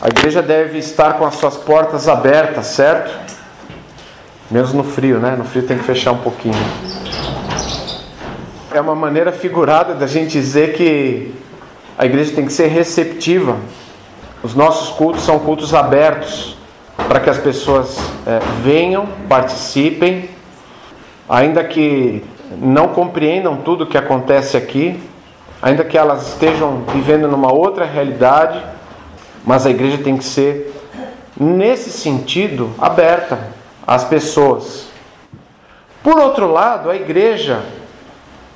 A igreja deve estar com as suas portas abertas, certo? Menos no frio, né? No frio tem que fechar um pouquinho. É uma maneira figurada da gente dizer que a igreja tem que ser receptiva. Os nossos cultos são cultos abertos para que as pessoas é, venham, participem, ainda que não compreendam tudo o que acontece aqui, ainda que elas estejam vivendo numa outra realidade, mas a igreja tem que ser, nesse sentido, aberta às pessoas. Por outro lado, a igreja,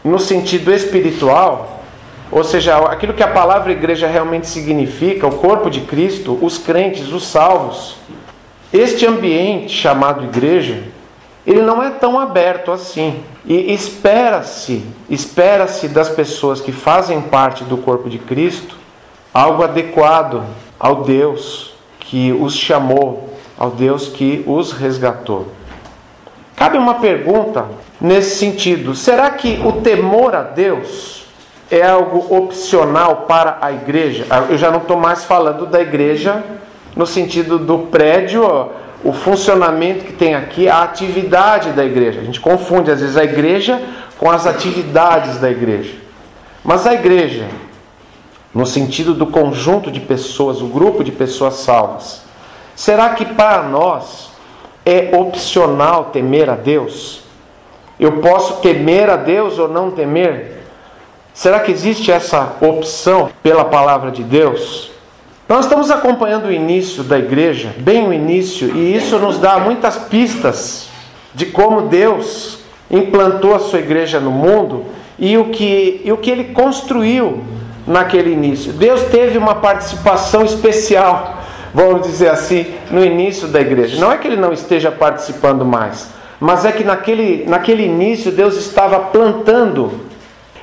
no sentido espiritual, ou seja, aquilo que a palavra igreja realmente significa, o corpo de Cristo, os crentes, os salvos, este ambiente chamado igreja, ele não é tão aberto assim. E espera-se, espera-se das pessoas que fazem parte do corpo de Cristo algo adequado ao Deus que os chamou, ao Deus que os resgatou. Cabe uma pergunta nesse sentido: será que o temor a Deus é algo opcional para a igreja? Eu já não estou mais falando da igreja no sentido do prédio o funcionamento que tem aqui, a atividade da igreja. A gente confunde às vezes a igreja com as atividades da igreja. Mas a igreja, no sentido do conjunto de pessoas, o grupo de pessoas salvas, será que para nós é opcional temer a Deus? Eu posso temer a Deus ou não temer? Será que existe essa opção pela palavra de Deus? Nós estamos acompanhando o início da igreja, bem o início, e isso nos dá muitas pistas de como Deus implantou a sua igreja no mundo e o que, e o que ele construiu naquele início. Deus teve uma participação especial, vamos dizer assim, no início da igreja. Não é que ele não esteja participando mais, mas é que naquele, naquele início Deus estava plantando,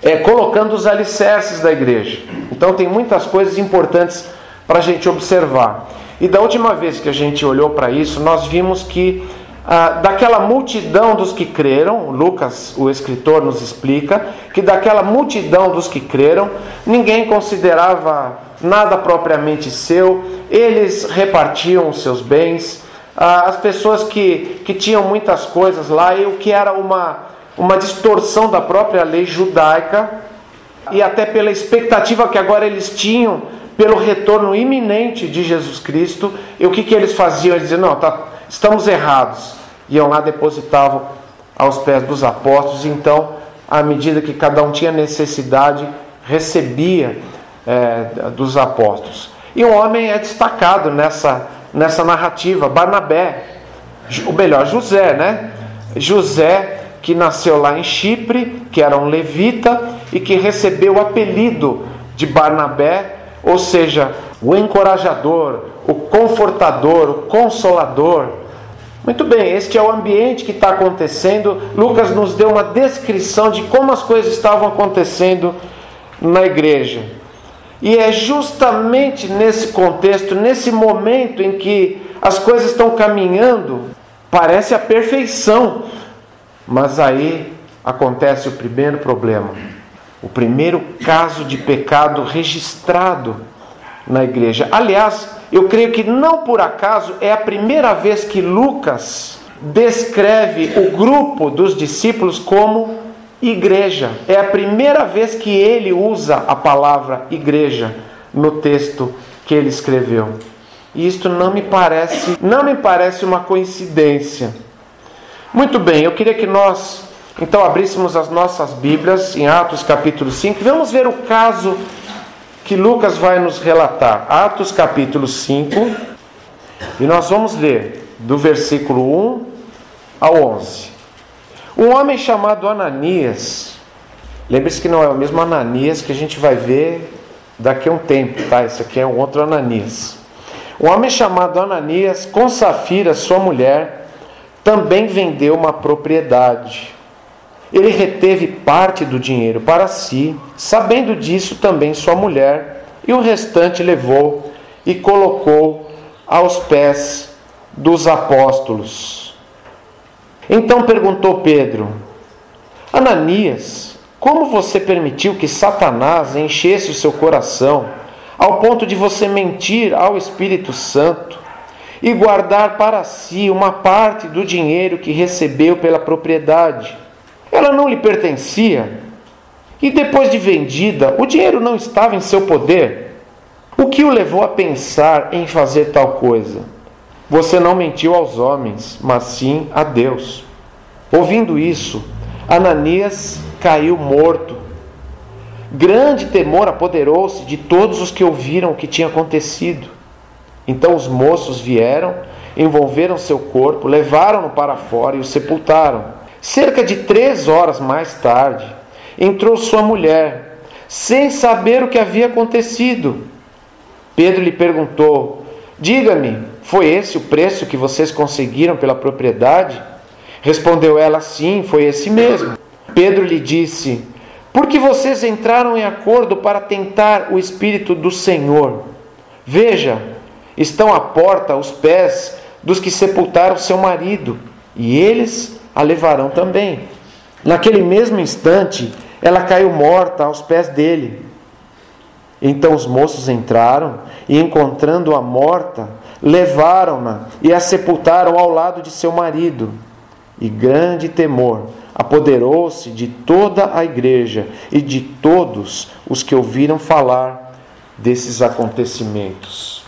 é, colocando os alicerces da igreja. Então tem muitas coisas importantes para a gente observar. E da última vez que a gente olhou para isso, nós vimos que ah, daquela multidão dos que creram, Lucas, o escritor, nos explica que daquela multidão dos que creram, ninguém considerava nada propriamente seu, eles repartiam os seus bens, ah, as pessoas que, que tinham muitas coisas lá, e o que era uma, uma distorção da própria lei judaica, e até pela expectativa que agora eles tinham pelo retorno iminente de Jesus Cristo, e o que, que eles faziam? Eles diziam: Não, tá, estamos errados. Iam lá, depositavam aos pés dos apóstolos, então, à medida que cada um tinha necessidade, recebia é, dos apóstolos. E um homem é destacado nessa, nessa narrativa, Barnabé, o melhor, José, né? José, que nasceu lá em Chipre, que era um levita e que recebeu o apelido de Barnabé ou seja, o encorajador, o confortador, o consolador. Muito bem, este é o ambiente que está acontecendo. Lucas nos deu uma descrição de como as coisas estavam acontecendo na igreja. E é justamente nesse contexto, nesse momento em que as coisas estão caminhando, parece a perfeição, mas aí acontece o primeiro problema o primeiro caso de pecado registrado na igreja. Aliás, eu creio que não por acaso é a primeira vez que Lucas descreve o grupo dos discípulos como igreja. É a primeira vez que ele usa a palavra igreja no texto que ele escreveu. E isto não me parece, não me parece uma coincidência. Muito bem, eu queria que nós então abríssemos as nossas Bíblias em Atos capítulo 5. Vamos ver o caso que Lucas vai nos relatar. Atos capítulo 5. E nós vamos ler do versículo 1 ao 11. Um homem chamado Ananias. Lembre-se que não é o mesmo Ananias que a gente vai ver daqui a um tempo, tá? Esse aqui é um outro Ananias. Um homem chamado Ananias, com Safira, sua mulher, também vendeu uma propriedade ele reteve parte do dinheiro para si, sabendo disso também sua mulher, e o restante levou e colocou aos pés dos apóstolos. Então perguntou Pedro: Ananias, como você permitiu que Satanás enchesse o seu coração ao ponto de você mentir ao Espírito Santo e guardar para si uma parte do dinheiro que recebeu pela propriedade. Ela não lhe pertencia. E depois de vendida, o dinheiro não estava em seu poder. O que o levou a pensar em fazer tal coisa? Você não mentiu aos homens, mas sim a Deus. Ouvindo isso, Ananias caiu morto. Grande temor apoderou-se de todos os que ouviram o que tinha acontecido. Então os moços vieram, envolveram seu corpo, levaram-no para fora e o sepultaram. Cerca de três horas mais tarde, entrou sua mulher, sem saber o que havia acontecido. Pedro lhe perguntou: Diga-me, foi esse o preço que vocês conseguiram pela propriedade? Respondeu ela: Sim, foi esse mesmo. Pedro lhe disse: Por que vocês entraram em acordo para tentar o Espírito do Senhor? Veja, estão à porta os pés dos que sepultaram seu marido, e eles a levarão também. Naquele mesmo instante, ela caiu morta aos pés dele. Então os moços entraram e, encontrando-a morta, levaram-na e a sepultaram ao lado de seu marido. E grande temor apoderou-se de toda a igreja e de todos os que ouviram falar desses acontecimentos.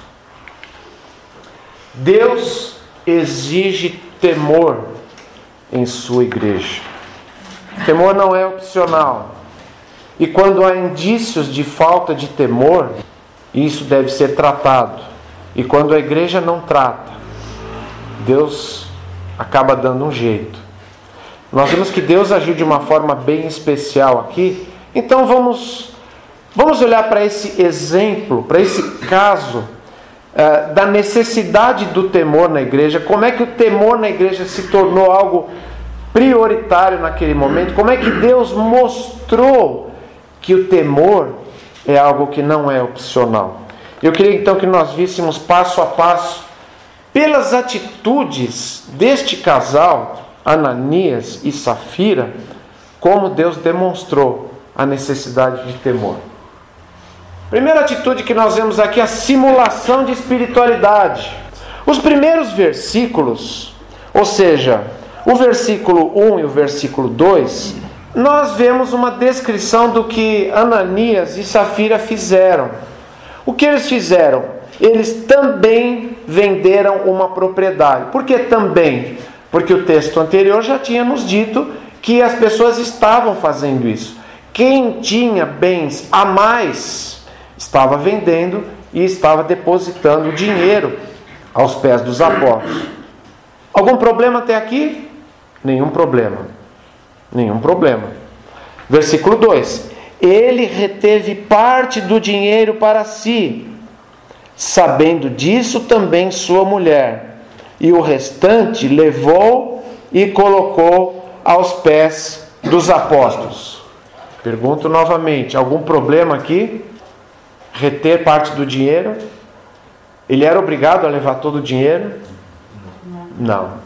Deus exige temor em sua igreja. Temor não é opcional. E quando há indícios de falta de temor, isso deve ser tratado. E quando a igreja não trata, Deus acaba dando um jeito. Nós vemos que Deus agiu de uma forma bem especial aqui. Então vamos vamos olhar para esse exemplo, para esse caso uh, da necessidade do temor na igreja. Como é que o temor na igreja se tornou algo prioritário naquele momento? Como é que Deus mostrou que o temor é algo que não é opcional? Eu queria então que nós víssemos passo a passo pelas atitudes deste casal, Ananias e Safira, como Deus demonstrou a necessidade de temor. Primeira atitude que nós vemos aqui é a simulação de espiritualidade. Os primeiros versículos, ou seja, o versículo 1 e o versículo 2, nós vemos uma descrição do que Ananias e Safira fizeram. O que eles fizeram? Eles também venderam uma propriedade. Por que também? Porque o texto anterior já tinha nos dito que as pessoas estavam fazendo isso. Quem tinha bens a mais estava vendendo e estava depositando dinheiro aos pés dos apóstolos. Algum problema até aqui? Nenhum problema. Nenhum problema. Versículo 2: Ele reteve parte do dinheiro para si, sabendo disso também sua mulher, e o restante levou e colocou aos pés dos apóstolos. Pergunto novamente: algum problema aqui? Reter parte do dinheiro? Ele era obrigado a levar todo o dinheiro? Não.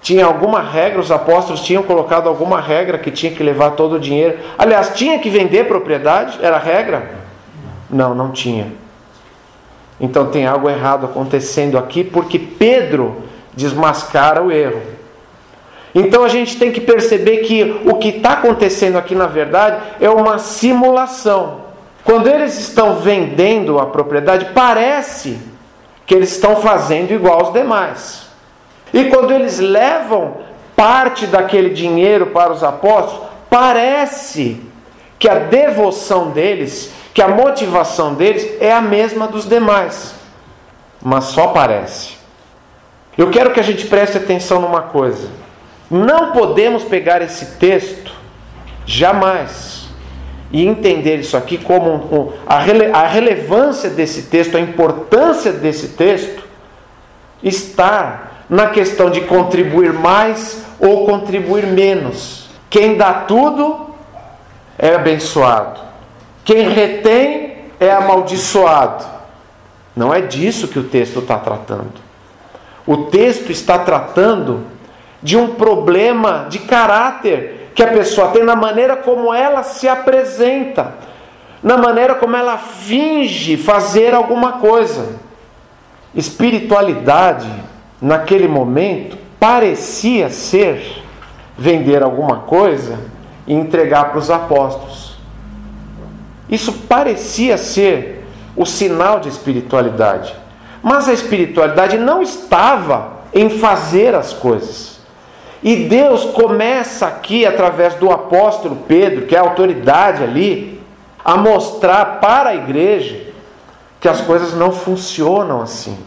Tinha alguma regra, os apóstolos tinham colocado alguma regra que tinha que levar todo o dinheiro. Aliás, tinha que vender propriedade? Era regra? Não, não tinha. Então tem algo errado acontecendo aqui, porque Pedro desmascara o erro. Então a gente tem que perceber que o que está acontecendo aqui, na verdade, é uma simulação. Quando eles estão vendendo a propriedade, parece que eles estão fazendo igual aos demais. E quando eles levam parte daquele dinheiro para os apóstolos, parece que a devoção deles, que a motivação deles é a mesma dos demais. Mas só parece. Eu quero que a gente preste atenção numa coisa. Não podemos pegar esse texto, jamais, e entender isso aqui como um, um, a, rele, a relevância desse texto, a importância desse texto, está na questão de contribuir mais ou contribuir menos. Quem dá tudo é abençoado. Quem retém é amaldiçoado. Não é disso que o texto está tratando. O texto está tratando de um problema de caráter que a pessoa tem na maneira como ela se apresenta. na maneira como ela finge fazer alguma coisa. Espiritualidade, naquele momento, parecia ser vender alguma coisa e entregar para os apóstolos. Isso parecia ser o sinal de espiritualidade. Mas a espiritualidade não estava em fazer as coisas. E Deus começa aqui, através do apóstolo Pedro, que é a autoridade ali, a mostrar para a igreja que as coisas não funcionam assim.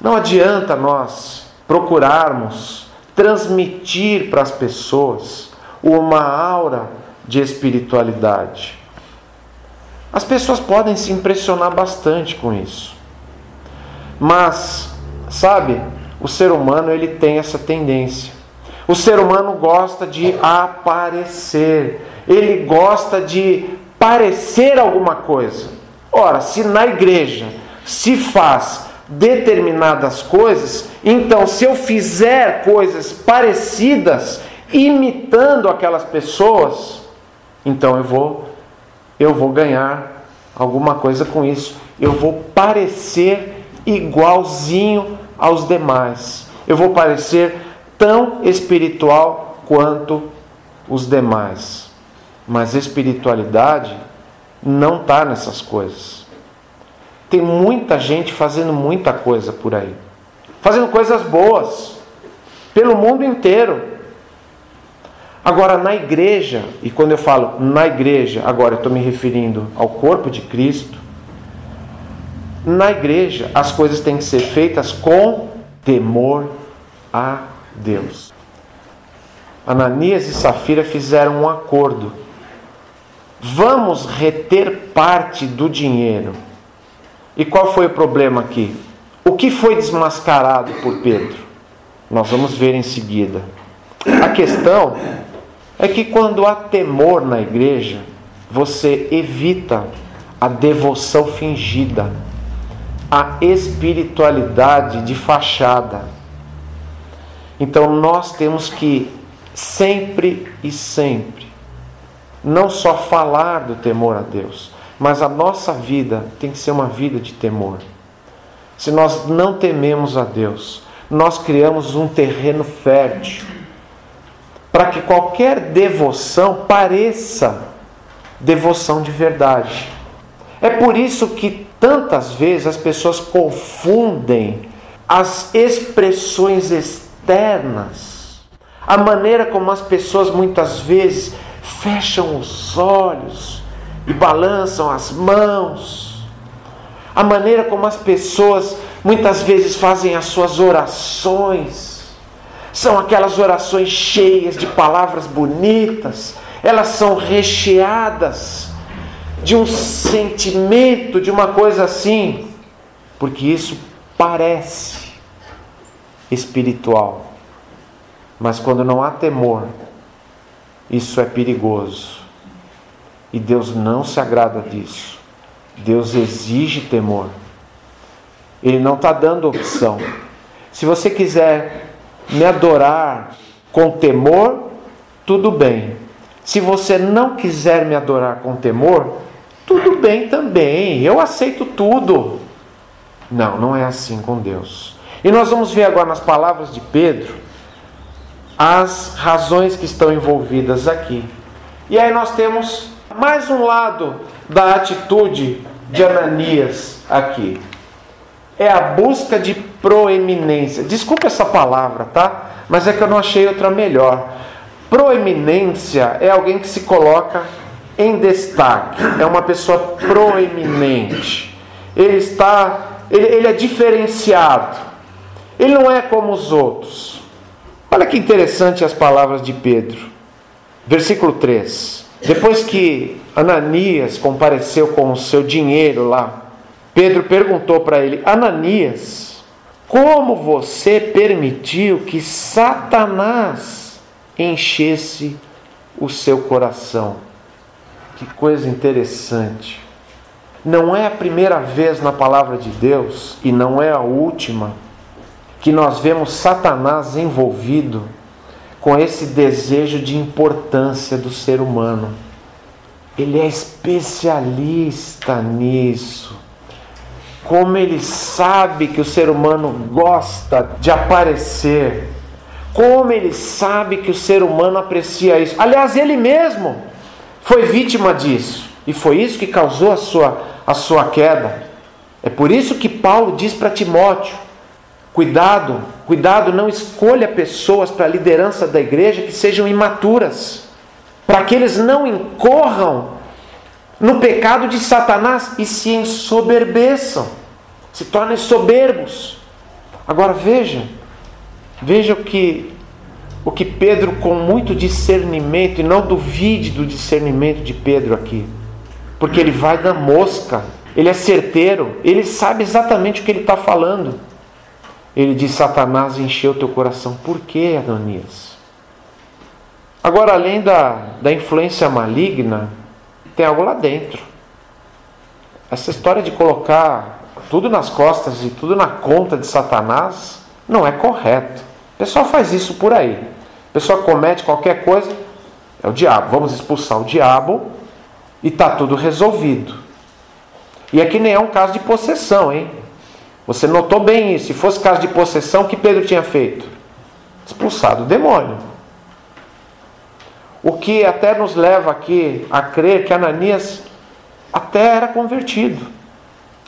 Não adianta nós procurarmos transmitir para as pessoas uma aura de espiritualidade. As pessoas podem se impressionar bastante com isso. Mas, sabe, o ser humano ele tem essa tendência. O ser humano gosta de aparecer. Ele gosta de parecer alguma coisa. Ora, se na igreja se faz determinadas coisas, então se eu fizer coisas parecidas, imitando aquelas pessoas, então eu vou eu vou ganhar alguma coisa com isso. Eu vou parecer igualzinho aos demais. Eu vou parecer tão espiritual quanto os demais. Mas espiritualidade não está nessas coisas. Tem muita gente fazendo muita coisa por aí, fazendo coisas boas, pelo mundo inteiro. Agora, na igreja, e quando eu falo na igreja, agora eu estou me referindo ao corpo de Cristo, na igreja as coisas têm que ser feitas com temor a Deus. Ananias e Safira fizeram um acordo. Vamos reter parte do dinheiro. E qual foi o problema aqui? O que foi desmascarado por Pedro? Nós vamos ver em seguida. A questão é que quando há temor na igreja, você evita a devoção fingida, a espiritualidade de fachada. Então nós temos que sempre e sempre não só falar do temor a Deus, mas a nossa vida tem que ser uma vida de temor. Se nós não tememos a Deus, nós criamos um terreno fértil para que qualquer devoção pareça devoção de verdade. É por isso que tantas vezes as pessoas confundem as expressões externas, a maneira como as pessoas muitas vezes fecham os olhos e balançam as mãos, a maneira como as pessoas muitas vezes fazem as suas orações. São aquelas orações cheias de palavras bonitas, elas são recheadas de um sentimento, de uma coisa assim, porque isso parece espiritual. Mas quando não há temor, isso é perigoso. E Deus não se agrada disso. Deus exige temor. Ele não está dando opção. Se você quiser me adorar com temor, tudo bem. Se você não quiser me adorar com temor, tudo bem também, eu aceito tudo. Não, não é assim com Deus. E nós vamos ver agora nas palavras de Pedro as razões que estão envolvidas aqui. E aí nós temos mais um lado da atitude de Ananias aqui é a busca de proeminência. Desculpa essa palavra, tá? Mas é que eu não achei outra melhor. Proeminência é alguém que se coloca em destaque, é uma pessoa proeminente. Ele está, ele, ele é diferenciado. Ele não é como os outros. Olha que interessante as palavras de Pedro. Versículo 3. Depois que Ananias compareceu com o seu dinheiro lá Pedro perguntou para ele: Ananias, como você permitiu que Satanás enchesse o seu coração? Que coisa interessante. Não é a primeira vez na palavra de Deus e não é a última que nós vemos Satanás envolvido com esse desejo de importância do ser humano. Ele é especialista nisso. Como ele sabe que o ser humano gosta de aparecer. Como ele sabe que o ser humano aprecia isso. Aliás, ele mesmo foi vítima disso. E foi isso que causou a sua, a sua queda. É por isso que Paulo diz para Timóteo: cuidado, cuidado, não escolha pessoas para a liderança da igreja que sejam imaturas, para que eles não incorram no pecado de Satanás e se ensoberbeçam, se tornem soberbos. Agora veja, veja o que o que Pedro com muito discernimento, e não duvide do discernimento de Pedro aqui, porque ele vai na mosca ele é certeiro, ele sabe exatamente o que ele está falando. Ele diz: Satanás encheu teu coração. Por que, Ananias? Agora, além da, da influência maligna, tem algo lá dentro. Essa história de colocar tudo nas costas e tudo na conta de Satanás não é correto. O pessoal faz isso por aí. O pessoal comete qualquer coisa, é o diabo. Vamos expulsar o diabo e está tudo resolvido. E aqui nem é um caso de possessão, hein? Você notou bem isso. Se fosse caso de possessão, o que Pedro tinha feito? Expulsado o demônio. O que até nos leva aqui a crer que Ananias até era convertido.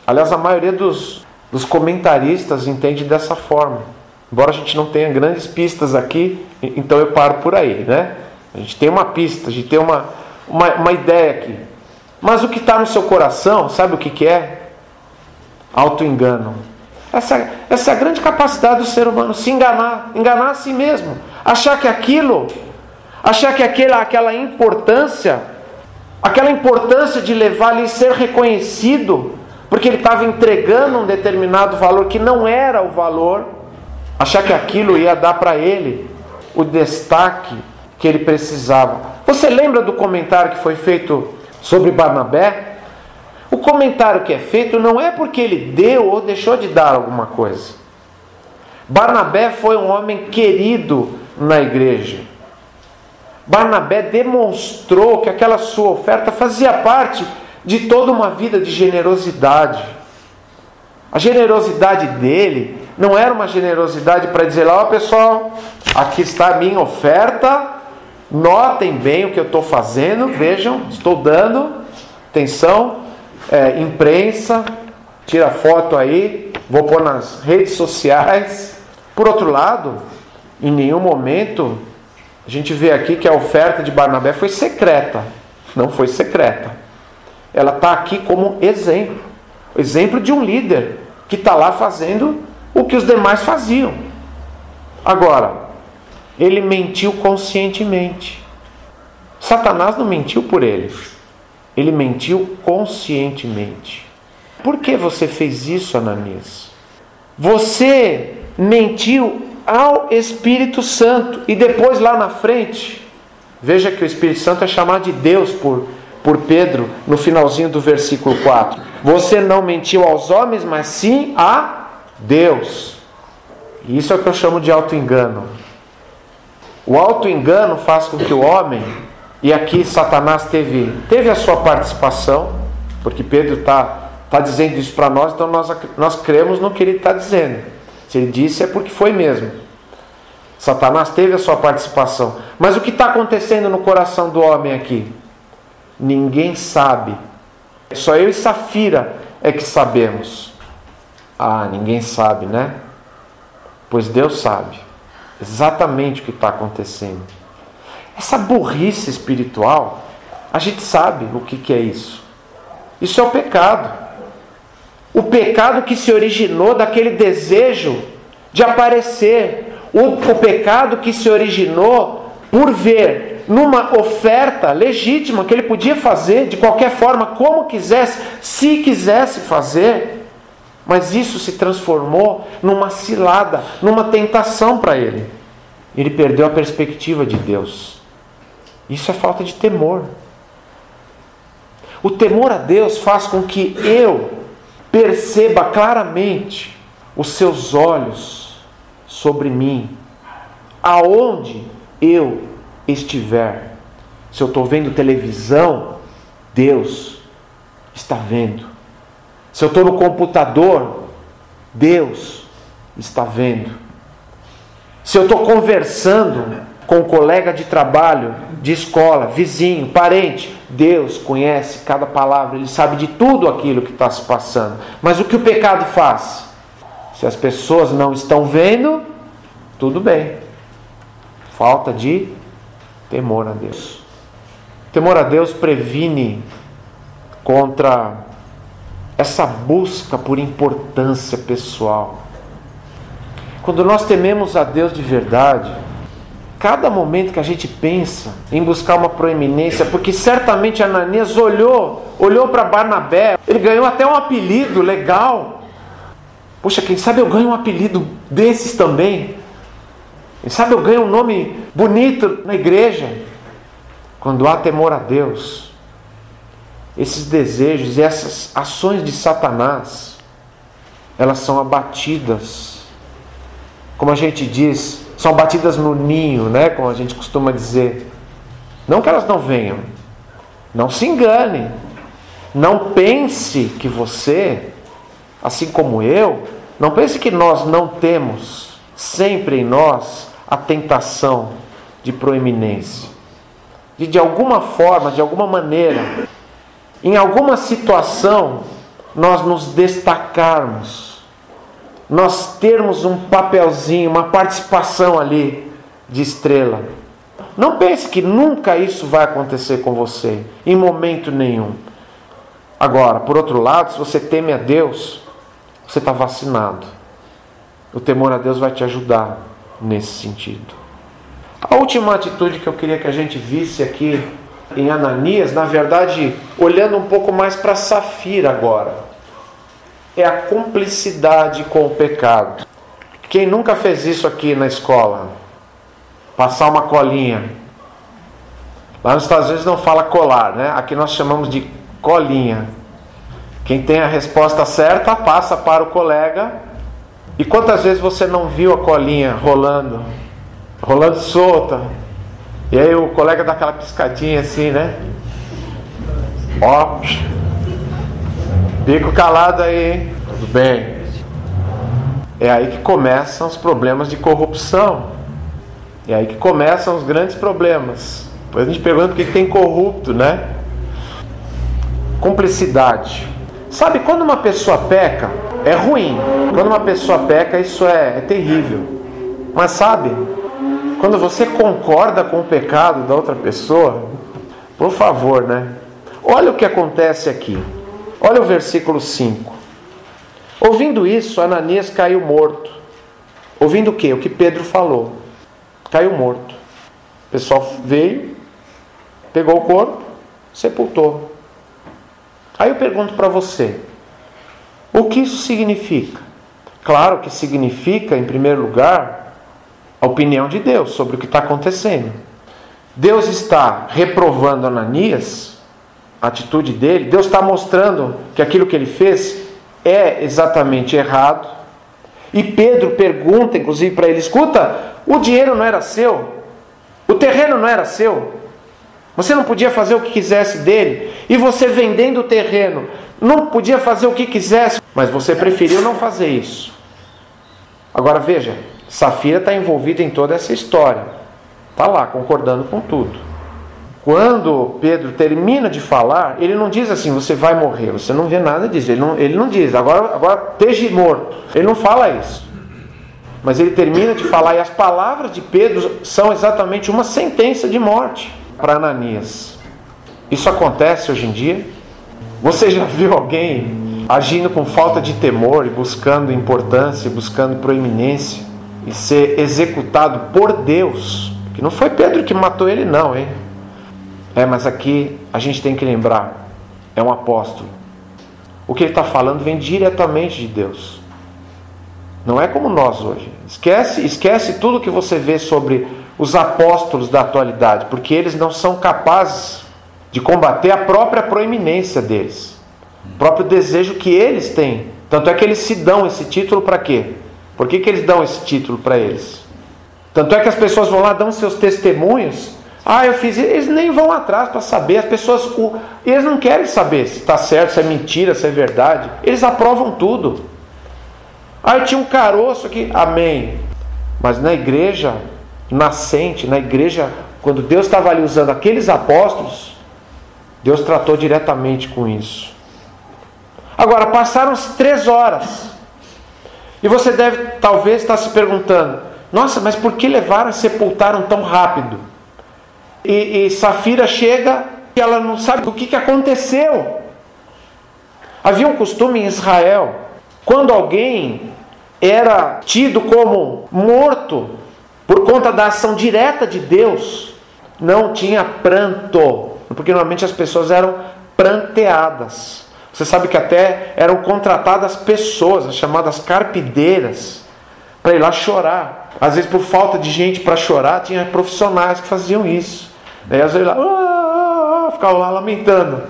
Aliás, a maioria dos, dos comentaristas entende dessa forma. Embora a gente não tenha grandes pistas aqui, então eu paro por aí, né? A gente tem uma pista, a gente tem uma, uma, uma ideia aqui. Mas o que está no seu coração, sabe o que, que é? Auto-engano. Essa, essa é grande capacidade do ser humano, se enganar, enganar a si mesmo. Achar que aquilo, achar que aquela, aquela importância, aquela importância de levar ali ser reconhecido, porque ele estava entregando um determinado valor que não era o valor, achar que aquilo ia dar para ele o destaque que ele precisava. Você lembra do comentário que foi feito sobre Barnabé, comentário que é feito não é porque ele deu ou deixou de dar alguma coisa. Barnabé foi um homem querido na igreja. Barnabé demonstrou que aquela sua oferta fazia parte de toda uma vida de generosidade. A generosidade dele não era uma generosidade para dizer lá, ó pessoal, aqui está a minha oferta, Notem bem o que eu estou fazendo, vejam, estou dando atenção, é, imprensa, tira foto aí, vou pôr nas redes sociais. Por outro lado, em nenhum momento a gente vê aqui que a oferta de Barnabé foi secreta, não foi secreta. Ela está aqui como exemplo, exemplo de um líder que está lá fazendo o que os demais faziam. Agora, ele mentiu conscientemente. Satanás não mentiu por ele, ele mentiu conscientemente. Por que você fez isso, Ananias? Você mentiu ao Espírito Santo e depois lá na frente, veja que o Espírito Santo é chamado de Deus por, por Pedro no finalzinho do versículo 4. Você não mentiu aos homens, mas sim a Deus. Isso é o que eu chamo de auto-engano. O auto-engano faz com que o homem, e aqui Satanás teve, teve a sua participação, porque Pedro está tá dizendo isso para nós, então nós, nós cremos no que ele está dizendo. Se ele disse é porque foi mesmo. Satanás teve a sua participação. Mas o que está acontecendo no coração do homem aqui? Ninguém sabe. Só eu e Safira é que sabemos. Ah, ninguém sabe, né? Pois Deus sabe exatamente o que está acontecendo. Essa burrice espiritual, a gente sabe o que, que é isso. Isso é o pecado. O pecado que se originou daquele desejo de aparecer. O, o pecado que se originou por ver numa oferta legítima que ele podia fazer de qualquer forma, como quisesse, se quisesse fazer mas isso se transformou numa cilada, numa tentação para ele. Ele perdeu a perspectiva de Deus. Isso é falta de temor. O temor a Deus faz com que eu perceba claramente os seus olhos sobre mim, aonde eu estiver. Se eu estou vendo televisão, Deus está vendo. Se eu estou no computador, Deus está vendo. Se eu estou conversando com um colega de trabalho, de escola, vizinho, parente, Deus conhece cada palavra, Ele sabe de tudo aquilo que está se passando. Mas o que o pecado faz? Se as pessoas não estão vendo, tudo bem. Falta de temor a Deus. Temor a Deus previne contra essa busca por importância pessoal. Quando nós tememos a Deus de verdade, cada momento que a gente pensa em buscar uma proeminência, porque certamente Ananias olhou, olhou para Barnabé, ele ganhou até um apelido legal. Poxa, quem sabe eu ganho um apelido desses também? Quem sabe eu ganho um nome bonito na igreja? Quando há temor a Deus, esses desejos e essas ações de Satanás, elas são abatidas. Como a gente diz, são batidas no ninho, né? Como a gente costuma dizer. Não que elas não venham. Não se engane. Não pense que você, assim como eu, não pense que nós não temos sempre em nós a tentação de proeminência. De de alguma forma, de alguma maneira, em alguma situação, nós nos destacarmos nós termos um papelzinho, uma participação ali de estrela. Não pense que nunca isso vai acontecer com você, em momento nenhum. Agora, por outro lado, se você teme a Deus, você está vacinado. O temor a Deus vai te ajudar nesse sentido. A última atitude que eu queria que a gente visse aqui em Ananias, na verdade, olhando um pouco mais para Safira agora é a cumplicidade com o pecado. Quem nunca fez isso aqui na escola? Passar uma colinha. Lá nos Estados Unidos não fala colar, né? Aqui nós chamamos de colinha. Quem tem a resposta certa passa para o colega. E quantas vezes você não viu a colinha rolando? Rolando solta. E aí o colega dá aquela piscadinha assim, né? Ó, Fico calado aí, hein? Tudo bem. É aí que começam os problemas de corrupção. É aí que começam os grandes problemas. Depois a gente pergunta por que tem corrupto, né? Cumplicidade. Sabe, quando uma pessoa peca, é ruim. Quando uma pessoa peca, isso é, é terrível. Mas sabe, quando você concorda com o pecado da outra pessoa, por favor, né? Olha o que acontece aqui. Olha o versículo 5. Ouvindo isso, Ananias caiu morto. Ouvindo o que? O que Pedro falou. Caiu morto. O pessoal veio, pegou o corpo, sepultou. Aí eu pergunto para você: o que isso significa? Claro que significa, em primeiro lugar, a opinião de Deus sobre o que está acontecendo. Deus está reprovando Ananias a atitude dele, Deus está mostrando que aquilo que ele fez é exatamente errado. E Pedro pergunta, inclusive, para ele: escuta, o dinheiro não era seu, o terreno não era seu, você não podia fazer o que quisesse dele, e você vendendo o terreno, não podia fazer o que quisesse, mas você preferiu não fazer isso. Agora veja, Safira está envolvida em toda essa história, está lá concordando com tudo. Quando Pedro termina de falar, ele não diz assim, você vai morrer, você não vê nada disso. Ele não, ele não diz, agora, agora esteja morto. Ele não fala isso. Mas ele termina de falar, e as palavras de Pedro são exatamente uma sentença de morte para Ananias. Isso acontece hoje em dia? Você já viu alguém agindo com falta de temor e buscando importância, buscando proeminência e ser executado por Deus? Que não foi Pedro que matou ele, não, hein? É, mas aqui a gente tem que lembrar: é um apóstolo. O que ele está falando vem diretamente de Deus. Não é como nós hoje. Esquece, esquece tudo que você vê sobre os apóstolos da atualidade, porque eles não são capazes de combater a própria proeminência deles, o próprio desejo que eles têm. Tanto é que eles se dão esse título para quê? Por que, que eles dão esse título para eles? Tanto é que as pessoas vão lá, dão seus testemunhos Ah, eu fiz. Eles nem vão atrás para saber. As pessoas, eles não querem saber se está certo, se é mentira, se é verdade. Eles aprovam tudo. Ah, eu tinha um caroço aqui. Amém. Mas na igreja nascente, na igreja, quando Deus estava ali usando aqueles apóstolos, Deus tratou diretamente com isso. Agora, passaram-se três horas. E você deve talvez estar se perguntando: nossa, mas por que levaram e sepultaram tão rápido? E, e Safira chega e ela não sabe o que, que aconteceu. Havia um costume em Israel, quando alguém era tido como morto por conta da ação direta de Deus, não tinha pranto, porque normalmente as pessoas eram pranteadas. Você sabe que até eram contratadas pessoas, as chamadas carpideiras, para ir lá chorar. Às vezes, por falta de gente para chorar, tinha profissionais que faziam isso. Aí às vezes lá, ah, ah, ah, ficavam lá lamentando.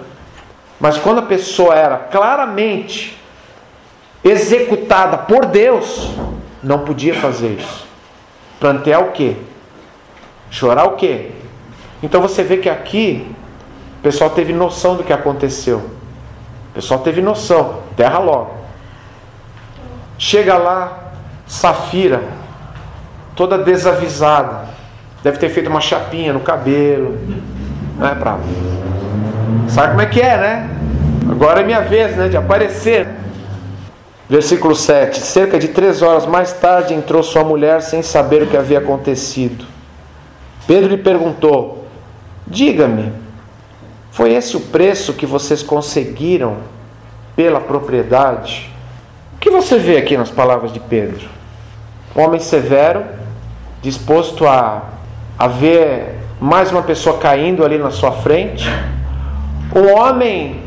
Mas quando a pessoa era claramente executada por Deus, não podia fazer isso. Plantear o quê? Chorar o quê? Então você vê que aqui o pessoal teve noção do que aconteceu pessoal teve noção, terra logo. Chega lá, Safira, toda desavisada, deve ter feito uma chapinha no cabelo, não é pra. Sabe como é que é, né? Agora é minha vez, né, de aparecer. Versículo 7: Cerca de três horas mais tarde entrou sua mulher sem saber o que havia acontecido. Pedro lhe perguntou: Diga-me, foi esse o preço que vocês conseguiram pela propriedade? O que você vê aqui nas palavras de Pedro? Um homem severo, disposto a, a ver mais uma pessoa caindo ali na sua frente. Um homem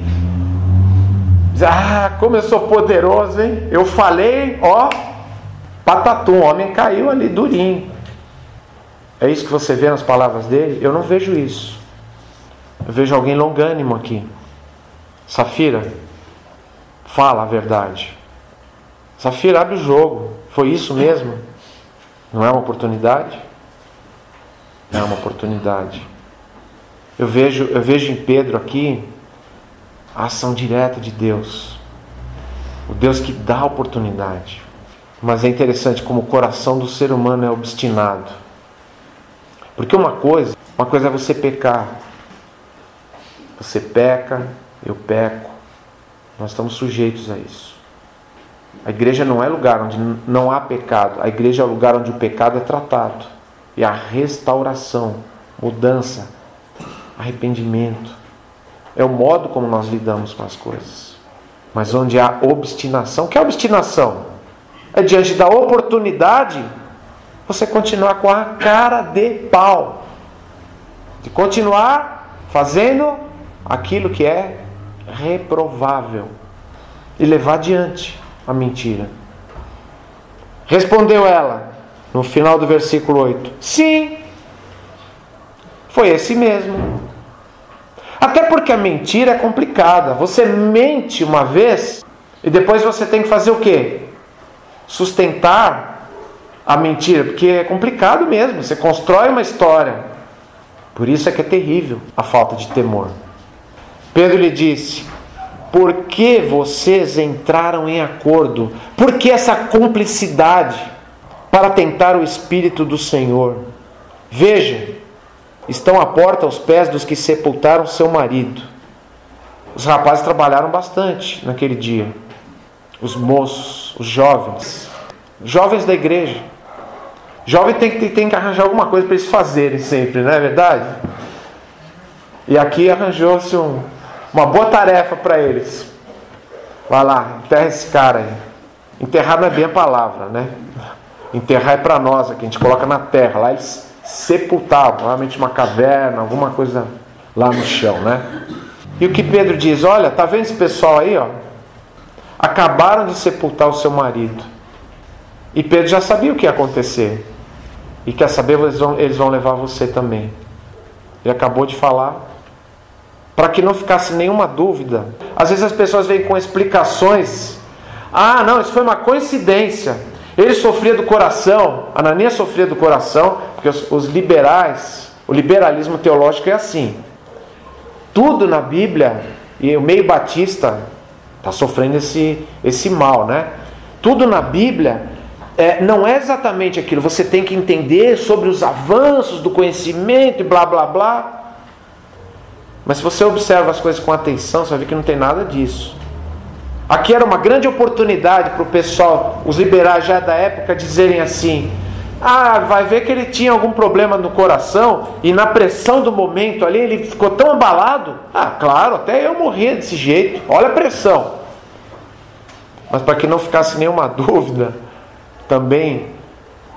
ah, como eu sou poderoso, hein? Eu falei, ó, patatum, o homem caiu ali durinho. É isso que você vê nas palavras dele? Eu não vejo isso. Eu vejo alguém longânimo aqui. Safira, fala a verdade. Safira, abre o jogo. Foi isso mesmo? Não é uma oportunidade? É uma oportunidade. Eu vejo, eu vejo em Pedro aqui a ação direta de Deus. O Deus que dá oportunidade. Mas é interessante como o coração do ser humano é obstinado. Porque uma coisa, uma coisa é você pecar, você peca, eu peco. Nós estamos sujeitos a isso. A igreja não é lugar onde não há pecado. A igreja é o lugar onde o pecado é tratado. E a restauração, mudança, arrependimento. É o modo como nós lidamos com as coisas. Mas onde há obstinação. Que é obstinação? É diante da oportunidade você continuar com a cara de pau. De continuar fazendo aquilo que é reprovável e levar adiante a mentira. Respondeu ela, no final do versículo 8: Sim, foi esse mesmo. Até porque a mentira é complicada. Você mente uma vez e depois você tem que fazer o quê? Sustentar a mentira, porque é complicado mesmo. Você constrói uma história. Por isso é que é terrível a falta de temor. Pedro lhe disse: Por que vocês entraram em acordo? Por que essa cumplicidade para tentar o Espírito do Senhor? Veja, estão à porta os pés dos que sepultaram seu marido. Os rapazes trabalharam bastante naquele dia. Os moços, os jovens, jovens da igreja. Jovem tem que, tem que arranjar alguma coisa para eles fazerem sempre, não é verdade? E aqui arranjou-se um, uma boa tarefa para eles. Vai lá, enterra esse cara aí. Enterrar não é bem a palavra, né? Enterrar é para nós aqui, a gente coloca na terra. Lá eles sepultavam, provavelmente uma caverna, alguma coisa lá no chão, né? E o que Pedro diz? Olha, tá vendo esse pessoal aí, ó? Acabaram de sepultar o seu marido. E Pedro já sabia o que ia acontecer. E quer saber, eles vão, eles vão levar você também. Ele acabou de falar para que não ficasse nenhuma dúvida. Às vezes as pessoas vêm com explicações. Ah, não, isso foi uma coincidência. Ele sofria do coração, Ananias sofria do coração, porque os, os liberais O liberalismo teológico é assim. Tudo na Bíblia, e o meio batista está sofrendo esse, esse mal, né? Tudo na Bíblia é, não é exatamente aquilo. Você tem que entender sobre os avanços do conhecimento e blá blá blá. Mas se você observa as coisas com atenção, você vai ver que não tem nada disso. Aqui era uma grande oportunidade para o pessoal, os liberais já da época, dizerem assim: ah, vai ver que ele tinha algum problema no coração e na pressão do momento ali ele ficou tão abalado. Ah, claro, até eu morria desse jeito. Olha a pressão. Mas para que não ficasse nenhuma dúvida, também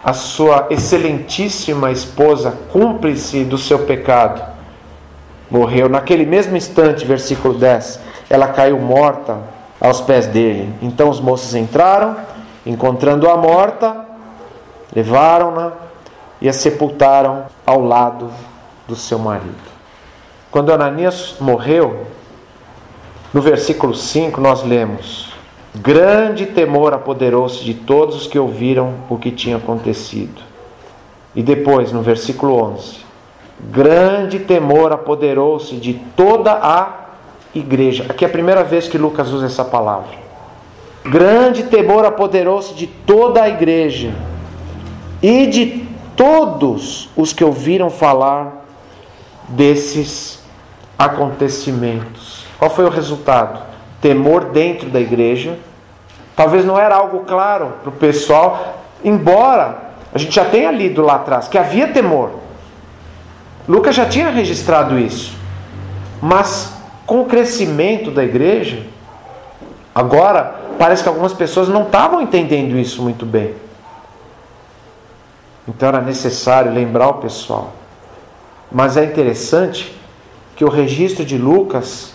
a sua excelentíssima esposa, cúmplice do seu pecado, morreu naquele mesmo instante, versículo 10. Ela caiu morta aos pés dele. Então os moços entraram, encontrando-a morta, levaram-na e a sepultaram ao lado do seu marido. Quando Ananias morreu, no versículo 5 nós lemos: Grande temor apoderou-se de todos os que ouviram o que tinha acontecido. E depois, no versículo 11: Grande temor apoderou-se de toda a igreja. Aqui é a primeira vez que Lucas usa essa palavra. Grande temor apoderou-se de toda a igreja e de todos os que ouviram falar desses acontecimentos. Qual foi o resultado? Temor dentro da igreja. Talvez não era algo claro para o pessoal, embora a gente já tenha lido lá atrás que havia temor. Lucas já tinha registrado isso. Mas com o crescimento da igreja, agora parece que algumas pessoas não estavam entendendo isso muito bem. Então era necessário lembrar o pessoal. Mas é interessante que o registro de Lucas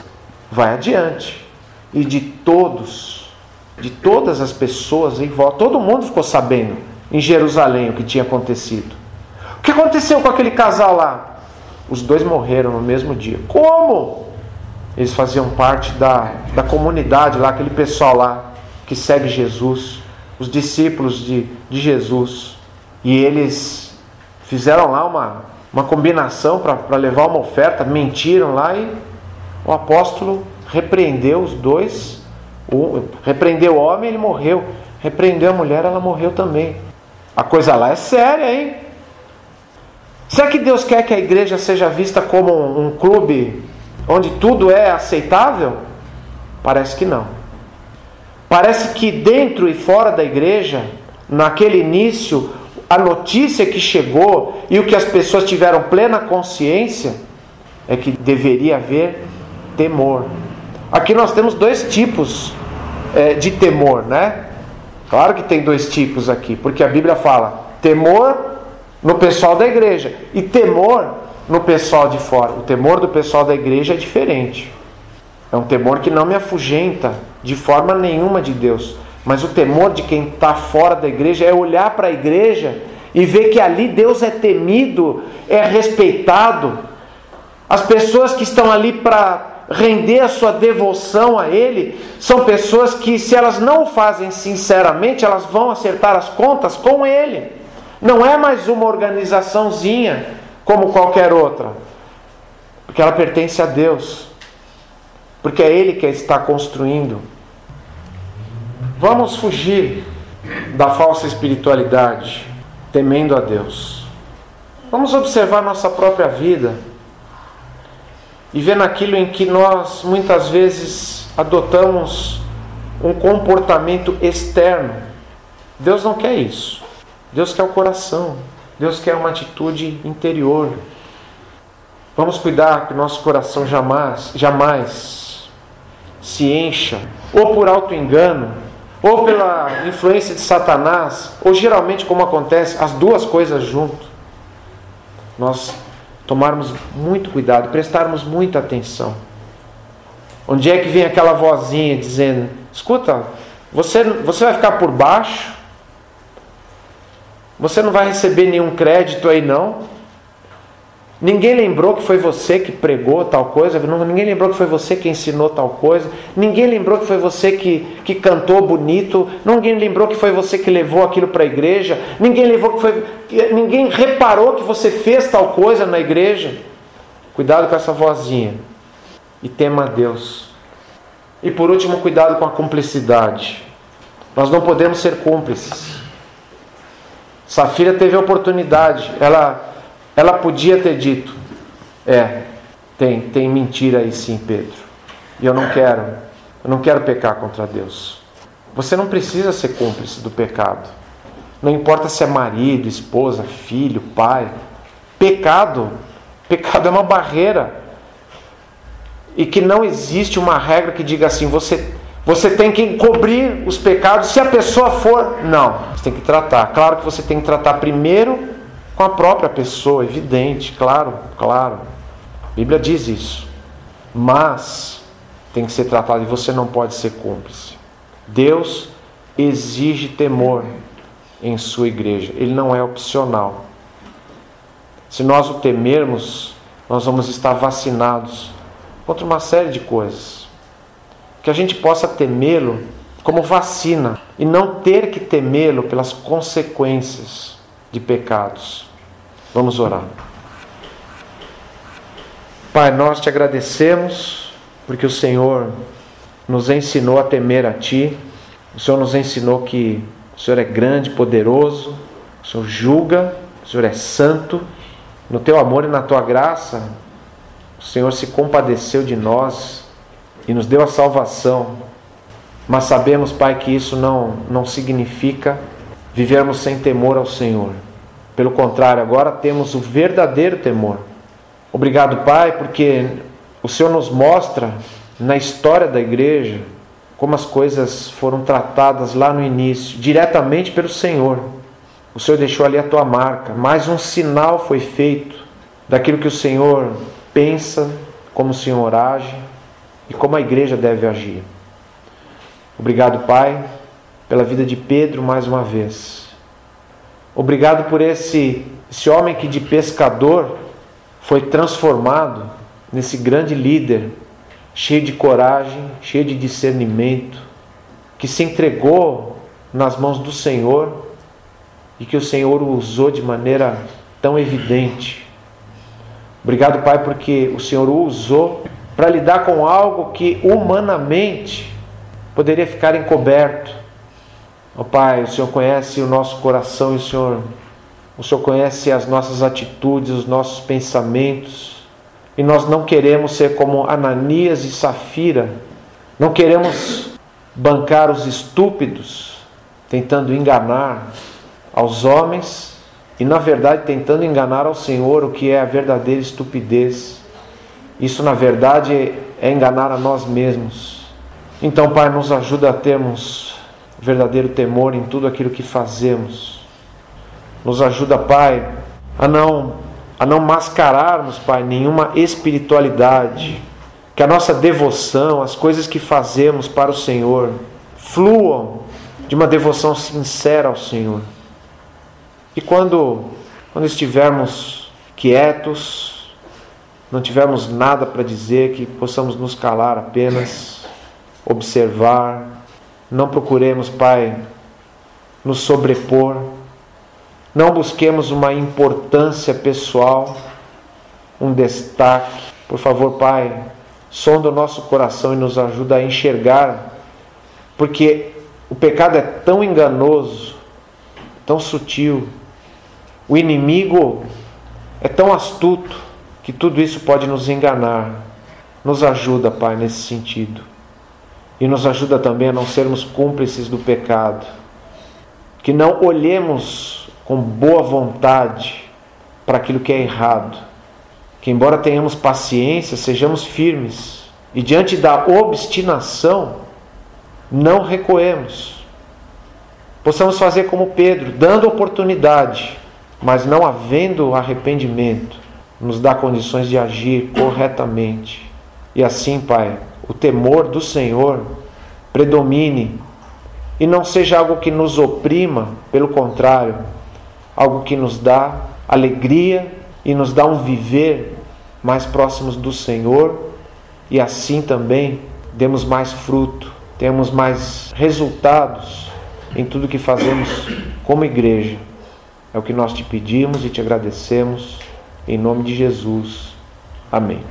vai adiante. E de todos, de todas as pessoas em volta, todo mundo ficou sabendo em Jerusalém o que tinha acontecido. O que aconteceu com aquele casal lá? Os dois morreram no mesmo dia. Como? Eles faziam parte da, da comunidade lá, aquele pessoal lá que segue Jesus, os discípulos de, de Jesus. E eles fizeram lá uma, uma combinação para levar uma oferta, mentiram lá e o apóstolo repreendeu os dois. O, repreendeu o homem, ele morreu. Repreendeu a mulher, ela morreu também. A coisa lá é séria, hein? Será que Deus quer que a igreja seja vista como um, um clube onde tudo é aceitável? Parece que não. Parece que dentro e fora da igreja, naquele início, a notícia que chegou e o que as pessoas tiveram plena consciência é que deveria haver temor. Aqui nós temos dois tipos é, de temor, né? Claro que tem dois tipos aqui, porque a Bíblia fala temor no pessoal da igreja e temor no pessoal de fora. O temor do pessoal da igreja é diferente. É um temor que não me afugenta de forma nenhuma de Deus. Mas o temor de quem está fora da igreja é olhar para a igreja e ver que ali Deus é temido, é respeitado. As pessoas que estão ali para render a sua devoção a Ele são pessoas que, se elas não o fazem sinceramente, elas vão acertar as contas com Ele. Não é mais uma organizaçãozinha como qualquer outra, porque ela pertence a Deus, porque é Ele que a está construindo. Vamos fugir da falsa espiritualidade, temendo a Deus. Vamos observar nossa própria vida e ver naquilo em que nós muitas vezes adotamos um comportamento externo. Deus não quer isso. Deus quer o coração. Deus quer uma atitude interior. Vamos cuidar que nosso coração jamais, jamais se encha ou por auto engano ou pela influência de Satanás, ou geralmente como acontece, as duas coisas junto. Nós tomarmos muito cuidado, prestarmos muita atenção. Onde é que vem aquela vozinha dizendo: escuta, você, você vai ficar por baixo, você não vai receber nenhum crédito aí não. Ninguém lembrou que foi você que pregou tal coisa, ninguém lembrou que foi você que ensinou tal coisa, ninguém lembrou que foi você que, que cantou bonito, ninguém lembrou que foi você que levou aquilo para a igreja, ninguém levou que foi. Ninguém reparou que você fez tal coisa na igreja. Cuidado com essa vozinha e tema a Deus. E por último, cuidado com a cumplicidade. Nós não podemos ser cúmplices. Safira teve a oportunidade, ela ela podia ter dito: É, tem, tem mentira aí sim, Pedro. E eu não quero, eu não quero pecar contra Deus. Você não precisa ser cúmplice do pecado. Não importa se é marido, esposa, filho, pai. Pecado, pecado é uma barreira. E que não existe uma regra que diga assim: você você tem que encobrir os pecados se a pessoa for. Não, você tem que tratar. Claro que você tem que tratar primeiro com a própria pessoa, evidente, claro, claro. A Bíblia diz isso. Mas tem que ser tratado e você não pode ser cúmplice. Deus exige temor em sua igreja, ele não é opcional. Se nós o temermos, nós vamos estar vacinados contra uma série de coisas. Que a gente possa temê-lo como vacina e não ter que temê-lo pelas consequências de pecados. Vamos orar. Pai, nós te agradecemos porque o Senhor nos ensinou a temer a Ti, o Senhor nos ensinou que o Senhor é grande, poderoso, o Senhor julga, o Senhor é santo, no Teu amor e na Tua graça, o Senhor se compadeceu de nós e nos deu a salvação. Mas sabemos, Pai, que isso não, não significa vivermos sem temor ao Senhor. Pelo contrário, agora temos o verdadeiro temor. Obrigado, Pai, porque o Senhor nos mostra na história da igreja como as coisas foram tratadas lá no início, diretamente pelo Senhor. O Senhor deixou ali a tua marca, mais um sinal foi feito daquilo que o Senhor pensa, como o Senhor age e como a igreja deve agir. Obrigado, Pai, pela vida de Pedro mais uma vez. Obrigado por esse, esse homem que de pescador foi transformado nesse grande líder, cheio de coragem, cheio de discernimento, que se entregou nas mãos do Senhor e que o Senhor o usou de maneira tão evidente. Obrigado, Pai, porque o Senhor o usou para lidar com algo que humanamente poderia ficar encoberto Ó oh, Pai, o Senhor conhece o nosso coração e o Senhor, o Senhor conhece as nossas atitudes, os nossos pensamentos. E nós não queremos ser como Ananias e Safira, não queremos bancar os estúpidos, tentando enganar aos homens e, na verdade, tentando enganar ao Senhor, o que é a verdadeira estupidez. Isso, na verdade, é enganar a nós mesmos. Então, Pai, nos ajuda a termos verdadeiro temor em tudo aquilo que fazemos. Nos ajuda, Pai, a não a não mascararmos, Pai, nenhuma espiritualidade. Que a nossa devoção, as coisas que fazemos para o Senhor, fluam de uma devoção sincera ao Senhor. E quando quando estivermos quietos, não tivermos nada para dizer, que possamos nos calar apenas, observar, não procuremos, Pai, nos sobrepor. Não busquemos uma importância pessoal, um destaque. Por favor, Pai, sonda o nosso coração e nos ajuda a enxergar, porque o pecado é tão enganoso, tão sutil, o inimigo é tão astuto que tudo isso pode nos enganar. Nos ajuda, Pai, nesse sentido e nos ajuda também a não sermos cúmplices do pecado. Que não olhemos com boa vontade para aquilo que é errado. Que, embora tenhamos paciência, sejamos firmes e, diante da obstinação, não recuemos. Possamos fazer como Pedro, dando oportunidade, mas não havendo arrependimento, nos dá condições de agir corretamente. E assim, Pai, o temor do Senhor predomine e não seja algo que nos oprima, pelo contrário, algo que nos dá alegria e nos dá um viver mais próximos do Senhor e assim também demos mais fruto, temos mais resultados em tudo que fazemos como igreja. É o que nós te pedimos e te agradecemos. Em nome de Jesus. Amém.